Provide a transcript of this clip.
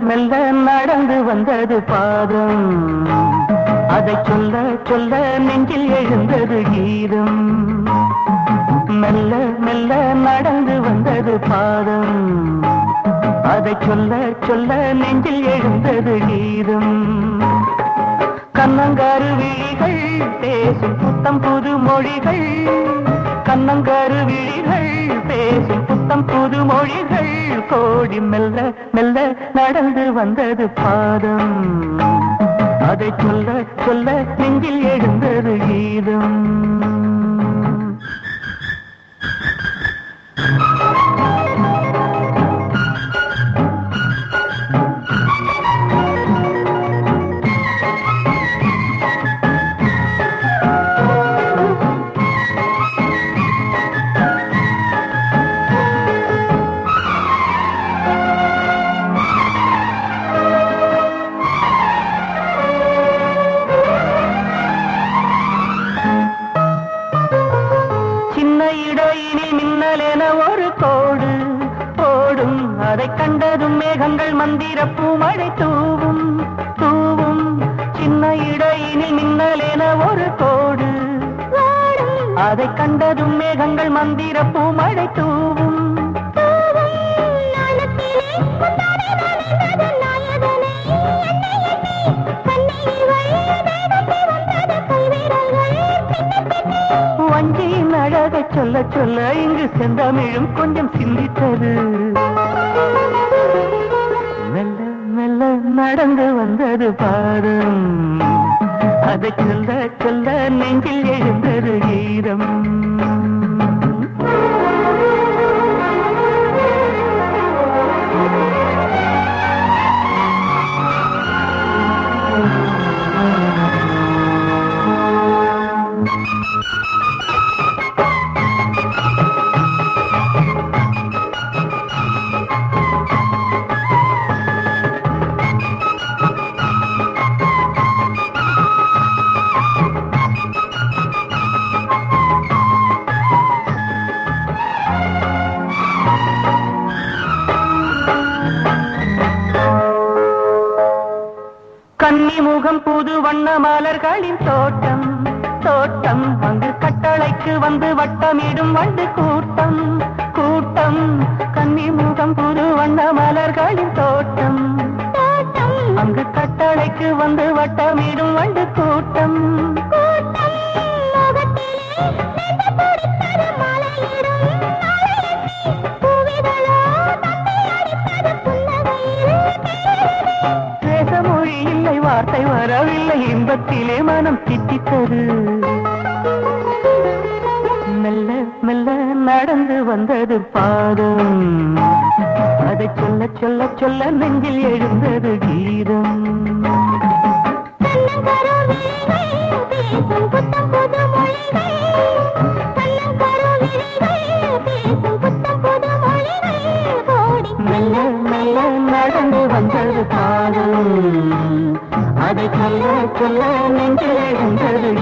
மெல்ல நடந்து வந்தது பாதம். அதை சொல்ல சொல்ல நெஞ்சில் எழுந்தது கீதம். மெல்ல மெல்ல நடந்து வந்தது பாதம். அதை சொல்ல சொல்ல நெஞ்சில் எழுந்தது கீதம். கண்ணங்காறு விழிகள் பேசும் புத்தம் புது மொழிகள். கண்ணங்காரு விழிகள் பேசும் புத்தம் புது மொழிகள் கோடி மெல்ல மெல்ல நடந்து வந்தது பாதம். அதை சொல்ல சொல்ல நெஞ்சில் எழுந்தது கீதம். அதை கண்டதும் மேகங்கள் மந்திர பூமழை தூவும். தூவும். சின்ன இடையினில் மின்னலென ஒரு கோடு. அதை கண்டதும் மேகங்கள் மந்திர பூமழை தூவும். வஞ்சியின் அழகை சொல்ல சொல்ல இங்கு செந்தமிழும் கொஞ்சம் சிந்தித்தது. நடந்து வந்தது பாதம். அதை சொல்ல சொல்ல நெஞ்சில் எழுந்தது கீதம் முகம் புது வண்ண மலர்களின் தோட்டம். தோட்டம் அங்கு கட்டளைக்கு வந்து வட்டமிடும் வண்டு கூட்டம். கூட்டம் கன்னி முகம் புது வண்ண மலர்களின் தோட்டம். அங்கு கட்டளைக்கு வந்து வட்டமிடும் வண்டு கூட்டம். வரவில்லை மனம் திட்டித்தது மெல்ல மெல்ல நடந்து வந்தது பாதம். அதை சொல்ல சொல்ல சொல்ல நெஞ்சில் எழுந்தது கீதம். அதை சொல்ல சொல்ல நெஞ்சில் எழுந்தது